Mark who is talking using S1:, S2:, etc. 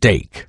S1: steak.